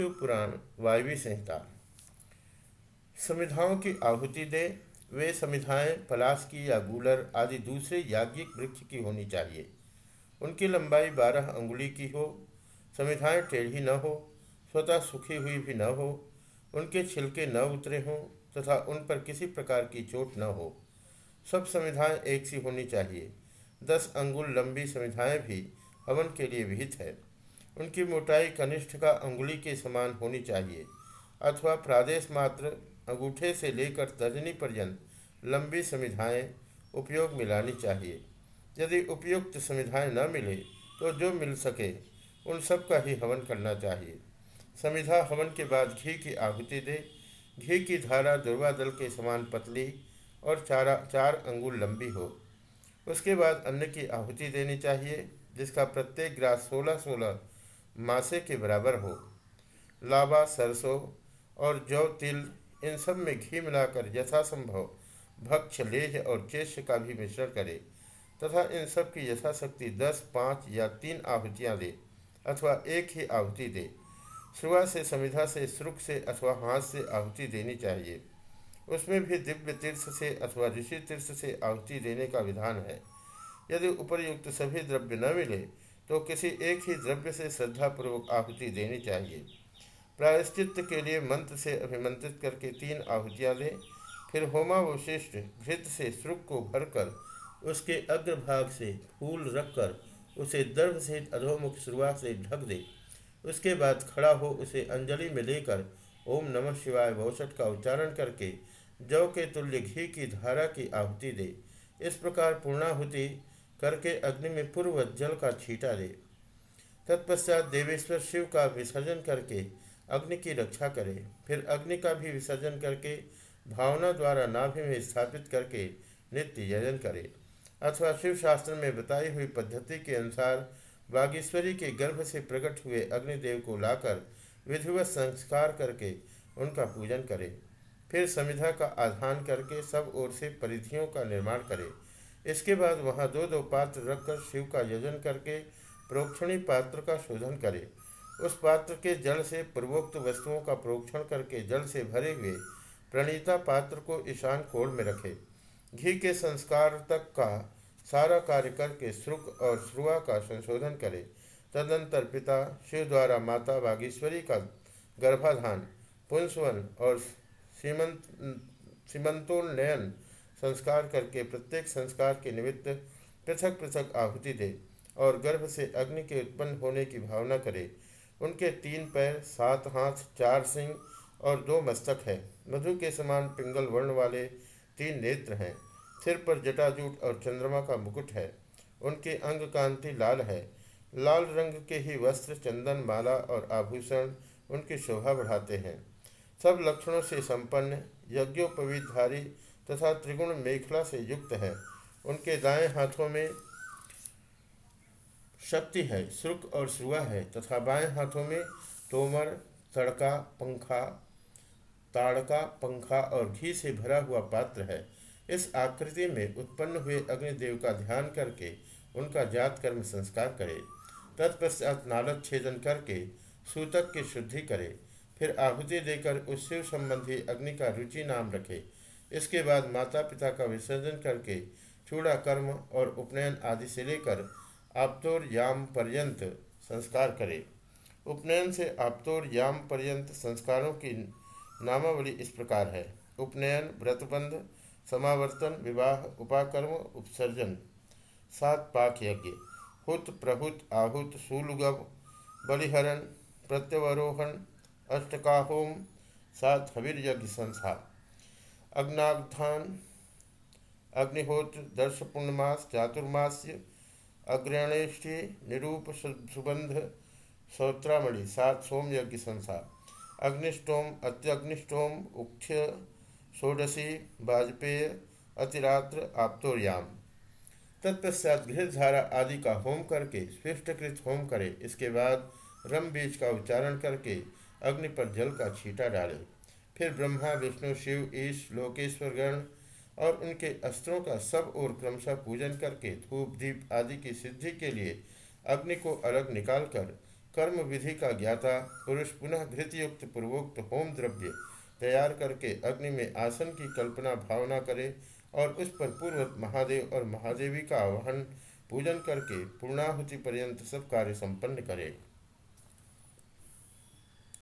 शिव पुराण, वायवी संहिता। समिधाओं की आहुति दे, वे समिधाएँ पलाश की या गूलर आदि दूसरे याज्ञिक वृक्ष की होनी चाहिए। उनकी लंबाई बारह अंगुली की हो समिधाएँ टेढ़ी न हो, स्वतः सुखी हुई भी न हो, उनके छिलके न उतरे हों, तथा उन पर किसी प्रकार की चोट न हो। सब समिधाएँ एक सी होनी चाहिए। दस अंगुल लंबी समिधाएँ भी हवन के लिए विहित है। उनकी मोटाई कनिष्ठ का अंगुली के समान होनी चाहिए, अथवा प्रादेश मात्र अंगूठे से लेकर तर्जनी पर्यंत लंबी समिधाएँ उपयोग में लानी चाहिए। यदि उपयुक्त समिधाएँ न मिले तो जो मिल सके, उन सब का ही हवन करना चाहिए। समिधा हवन के बाद घी की आहुति दे। घी की धारा दुर्वादल के समान पतली और चारा, चार अंगुल लंबी हो। उसके बाद अन्न की आहुति देनी चाहिए, जिसका प्रत्येक ग्रास सोलह सोलह मासे के बराबर हो। लावा, सरसों और जौ, तिल, इन सब में घी मिलाकर यथासंभव भक्ष लेह और चेष्य का भी मिश्रण करे तथा इन सब की यथाशक्ति दस, पाँच या तीन आहुतियाँ दे अथवा एक ही आहुति दे। सुबह से, समिधा से श्रुक से अथवा हाथ से आहुति देनी चाहिए। उसमें भी दिव्य तीर्थ से अथवा ऋषि तीर्थ से आहुति देने का विधान है। यदि उपरयुक्त सभी द्रव्य न मिले तो किसी एक ही द्रव्य से श्रद्धापूर्वक आहुति देनी चाहिए। प्रायश्चित के लिए मंत्र से अभिमंत्रित करके तीन आहुतियाँ दें फिर होमावशिष्ट घृत से श्रुक को भरकर उसके अग्रभाग से फूल रखकर उसे दर्भ सहित अधोमुख शुरुआत से ढक दे। उसके बाद खड़ा हो उसे अंजलि में लेकर ओम नमः शिवाय वौषट का उच्चारण करके जौ के तुल्य घी की धारा की आहुति दे। इस प्रकार पूर्णाहुति करके अग्नि में पूर्व जल का छीटा दे। तत्पश्चात देवेश्वर शिव का विसर्जन करके अग्नि की रक्षा करे। फिर अग्नि का भी विसर्जन करके भावना द्वारा नाभि में स्थापित करके नित्य यजन करे। अथवा शिव शास्त्र में बताई हुई पद्धति के अनुसार बागेश्वरी के गर्भ से प्रकट हुए अग्निदेव को लाकर विधिवत संस्कार करके उनका पूजन करे। फिर समिधा का आधान करके सब ओर से परिधियों का निर्माण करे। इसके बाद वहाँ दो दो पात्र रखकर शिव का यजन करके प्रोक्षणी पात्र का शोधन करें। उस पात्र के जल से पूर्वोक्त वस्तुओं का प्रोक्षण करके जल से भरे हुए प्रणीता पात्र को ईशान कोण में रखे। घी के संस्कार तक का सारा कार्य करके श्रुक और श्रुआ का संशोधन करे। तदंतर पिता शिव द्वारा माता बागेश्वरी का गर्भाधान, पुंसवन और सीमंत, सीमंतोन्नयन संस्कार करके प्रत्येक संस्कार के निमित्त पृथक पृथक आहुति दे और गर्भ से अग्नि के उत्पन्न होने की भावना करे। उनके तीन पैर, सात हाथ, चार सिंह और दो मस्तक है। मधु के समान पिंगल वर्ण वाले तीन नेत्र हैं। सिर पर जटाजूट और चंद्रमा का मुकुट है। उनके अंग कांति लाल है। लाल रंग के ही वस्त्र, चंदन, माला और आभूषण उनकी शोभा बढ़ाते हैं। सब लक्षणों से संपन्न, यज्ञोपवीतधारी तथा त्रिगुण मेखला से युक्त है। उनके दाएँ हाथों में शक्ति है श्रुक और श्रुआ है, तथा बाएँ हाथों में तोमर, तड़का, पंखा, ताड़का, पंखा और घी से भरा हुआ पात्र है। इस आकृति में उत्पन्न हुए अग्निदेव का ध्यान करके उनका जात कर्म संस्कार करे। तत्पश्चात नालक छेदन करके सूतक की शुद्धि करे। फिर आहुति देकर उस शिव संबंधी अग्नि का रुचि नाम रखे। इसके बाद माता पिता का विसर्जन करके चूड़ा, कर्म और उपनयन आदि से लेकर आप्तोर याम पर्यंत संस्कार करे। उपनयन से आप्तोर याम पर्यंत संस्कारों की नामावली इस प्रकार है। उपनयन, व्रतबंध, समावर्तन, विवाह, उपाकर्म, उपसर्जन, सात पाक यज्ञ, हुत, प्रहुत, आहुत सूलुगव बलिहरण, प्रत्यवरोहण, अष्टकाहोम, सात हवीर यज्ञ संसार। अग्नाधान अग्निहोत्र दर्श पूर्णमास चातुर्मास्य अग्रणेष्ठि निरूप सुबंध, सौत्रामणि, सात सोम यज्ञ संसार। अग्निष्टोम, अत्यग्निष्टोम, उक्ष्य, षोडशी, वाजपेय, अतिरात्र, आप्तोर्याम। तत्पश्चात गृहधारा आदि का होम करके, स्विष्टकृत होम करे, इसके बाद रम बीज का उच्चारण करके, अग्नि पर जल का छीटा डाले। फिर ब्रह्मा, विष्णु, शिव, ईश, लोकेश्वर, गण और उनके अस्त्रों का सब और क्रमशः पूजन करके धूप, दीप आदि की सिद्धि के लिए अग्नि को अलग निकालकर कर्म विधि का ज्ञाता, पुरुष पुनः घृतयुक्त, पूर्वोक्त होम द्रव्य तैयार करके अग्नि में आसन की कल्पना, भावना करे और उस पर पूर्व महादेव और महादेवी का आह्वान पूजन करके पूर्णाहुति पर्यंत सब कार्य संपन्न करे।